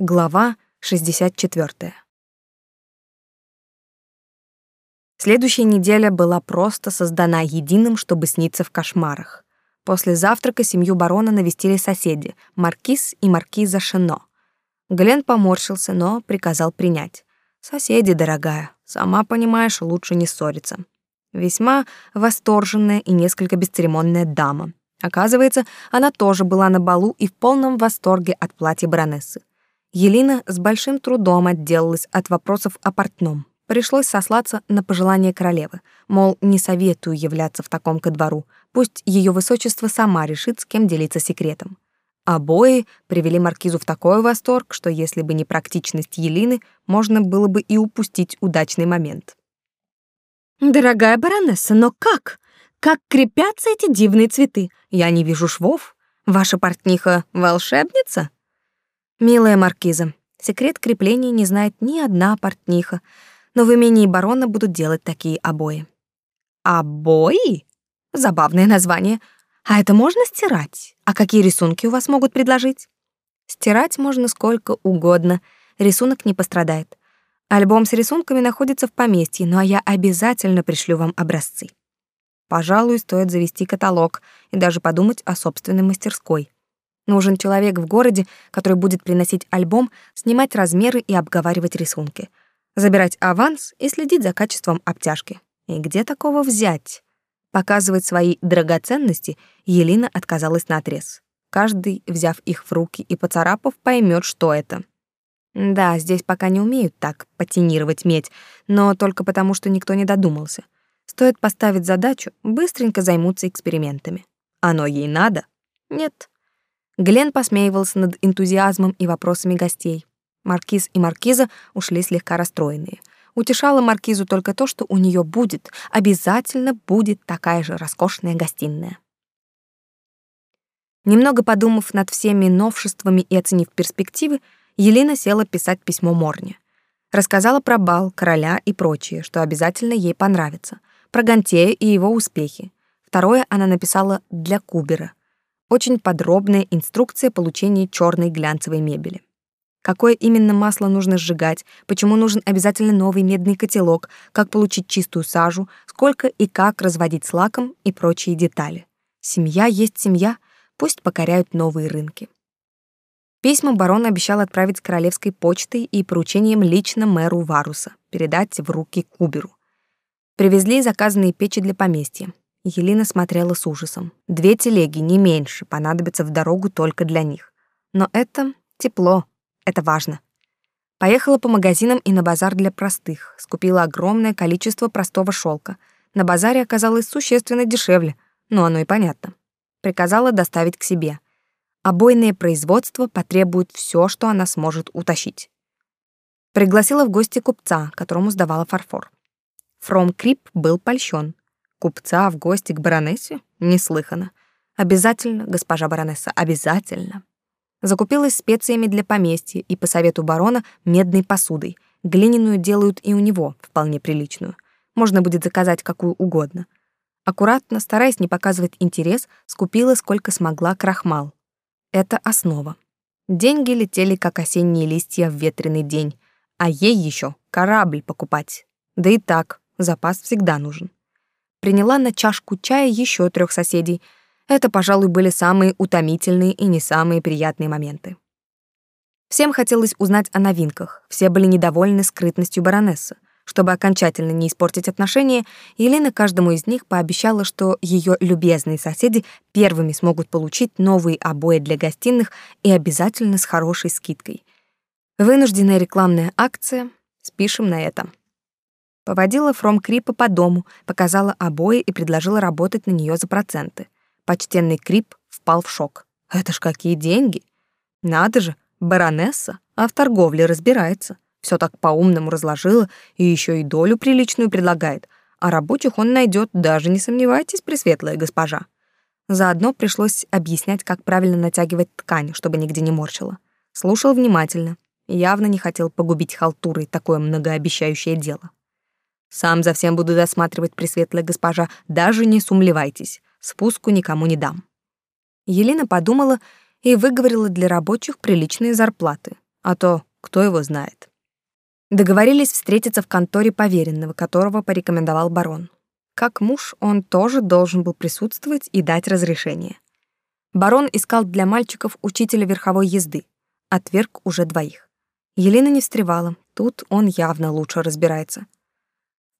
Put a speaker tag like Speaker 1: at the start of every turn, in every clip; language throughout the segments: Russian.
Speaker 1: Глава 64. Следующая неделя была просто создана единым, чтобы сниться в кошмарах. После завтрака семью барона навестили соседи, маркиз и маркиза Шено. Глен поморщился, но приказал принять. «Соседи, дорогая, сама понимаешь, лучше не ссориться». Весьма восторженная и несколько бесцеремонная дама. Оказывается, она тоже была на балу и в полном восторге от платья баронессы. Елена с большим трудом отделалась от вопросов о портном. Пришлось сослаться на пожелание королевы, мол, не советую являться в таком ко двору, пусть ее высочество сама решит, с кем делиться секретом. Обои привели маркизу в такой восторг, что если бы не практичность Елины, можно было бы и упустить удачный момент.
Speaker 2: «Дорогая баронесса, но как? Как крепятся эти дивные цветы? Я не вижу швов. Ваша портниха — волшебница?»
Speaker 1: Милая маркиза, секрет крепления не знает ни одна портниха, но в имении барона будут делать такие обои.
Speaker 2: Обои? Забавное название. А это можно стирать? А какие рисунки у вас могут предложить?
Speaker 1: Стирать можно сколько угодно, рисунок не пострадает. Альбом с рисунками находится в поместье, но я обязательно пришлю вам образцы. Пожалуй, стоит завести каталог и даже подумать о собственной мастерской. Нужен человек в городе, который будет приносить альбом, снимать размеры и обговаривать рисунки. Забирать аванс и следить за качеством обтяжки. И где такого взять? Показывать свои драгоценности Елена отказалась наотрез. Каждый, взяв их в руки и поцарапав, поймет, что это. Да, здесь пока не умеют так патинировать медь, но только потому, что никто не додумался. Стоит поставить задачу, быстренько займутся экспериментами. Оно ей надо? Нет. Глен посмеивался над энтузиазмом и вопросами гостей. Маркиз и маркиза ушли слегка расстроенные. Утешало маркизу только то, что у нее будет, обязательно будет такая же роскошная гостиная. Немного подумав над всеми новшествами и оценив перспективы, Елена села писать письмо Морне. Рассказала про бал, короля и прочее, что обязательно ей понравится, про Гантея и его успехи. Второе она написала для Кубера, очень подробная инструкция получения черной глянцевой мебели. Какое именно масло нужно сжигать, почему нужен обязательно новый медный котелок, как получить чистую сажу, сколько и как разводить с лаком и прочие детали. Семья есть семья, пусть покоряют новые рынки. Письма барон обещал отправить королевской почтой и поручением лично мэру Варуса, передать в руки Куберу. Привезли заказанные печи для поместья. Елена смотрела с ужасом. Две телеги, не меньше, понадобятся в дорогу только для них. Но это тепло, это важно. Поехала по магазинам и на базар для простых, скупила огромное количество простого шелка. На базаре оказалось существенно дешевле, но оно и понятно. Приказала доставить к себе. Обойное производство потребует все, что она сможет утащить. Пригласила в гости купца, которому сдавала фарфор. Фром Крип был польщен. Купца в гости к баронессе? Неслыханно. Обязательно, госпожа баронесса, обязательно. Закупилась специями для поместья и по совету барона медной посудой. Глиняную делают и у него, вполне приличную. Можно будет заказать какую угодно. Аккуратно, стараясь не показывать интерес, скупила сколько смогла крахмал. Это основа. Деньги летели, как осенние листья в ветреный день, а ей еще корабль покупать. Да и так, запас всегда нужен приняла на чашку чая еще трех соседей. Это, пожалуй, были самые утомительные и не самые приятные моменты. Всем хотелось узнать о новинках, все были недовольны скрытностью баронессы. Чтобы окончательно не испортить отношения, Елена каждому из них пообещала, что ее любезные соседи первыми смогут получить новые обои для гостиных и обязательно с хорошей скидкой. Вынужденная рекламная акция, спишем на этом. Поводила Фром Крипа по дому, показала обои и предложила работать на нее за проценты. Почтенный Крип впал в шок. Это ж какие деньги! Надо же, баронесса, а в торговле разбирается. Все так по-умному разложила и еще и долю приличную предлагает. А рабочих он найдет, даже не сомневайтесь, пресветлая госпожа. Заодно пришлось объяснять, как правильно натягивать ткань, чтобы нигде не морщила. Слушал внимательно. Явно не хотел погубить халтурой такое многообещающее дело. Сам за всем буду досматривать, пресветлая госпожа, даже не сумлевайтесь, спуску никому не дам. Елена подумала и выговорила для рабочих приличные зарплаты. А то кто его знает. Договорились встретиться в конторе поверенного, которого порекомендовал барон. Как муж, он тоже должен был присутствовать и дать разрешение. Барон искал для мальчиков учителя верховой езды. Отверг уже двоих. Елена не встревала, тут он явно лучше разбирается.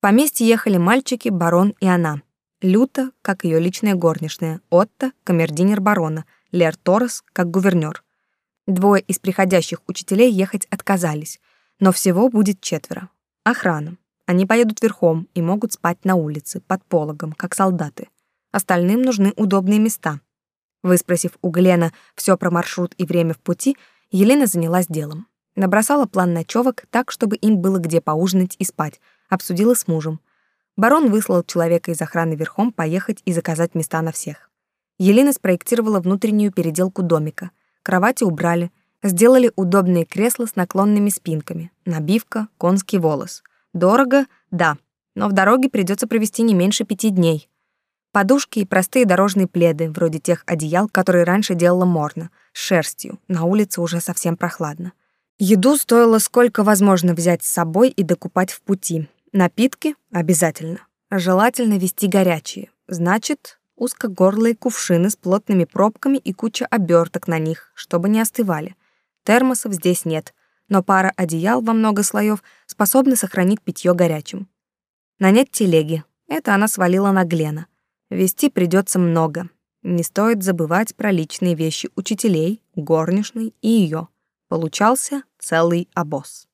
Speaker 1: Поместье ехали мальчики, барон и она. Люта, как ее личная горничная, Отто, камердинер барона, Лер Торрес, как гувернер. Двое из приходящих учителей ехать отказались, но всего будет четверо. Охрана. Они поедут верхом и могут спать на улице, под пологом, как солдаты. Остальным нужны удобные места. Выспросив у Глена все про маршрут и время в пути, Елена занялась делом. Набросала план ночевок так, чтобы им было где поужинать и спать, обсудила с мужем. Барон выслал человека из охраны верхом поехать и заказать места на всех. Елена спроектировала внутреннюю переделку домика. Кровати убрали, сделали удобные кресла с наклонными спинками, набивка, конский волос. Дорого? Да, но в дороге придется провести не меньше пяти дней. Подушки и простые дорожные пледы, вроде тех одеял, которые раньше делала Морна, с шерстью. На улице уже совсем прохладно. Еду стоило сколько возможно взять с собой и докупать в пути. Напитки обязательно. Желательно вести горячие. Значит, узкогорлые кувшины с плотными пробками и куча оберток на них, чтобы не остывали. Термосов здесь нет, но пара одеял во много слоев способны сохранить питье горячим. Нанять телеги. Это она свалила на Глена. Вести придется много. Не стоит забывать про личные вещи учителей, горничной и ее. Получался целый обоз.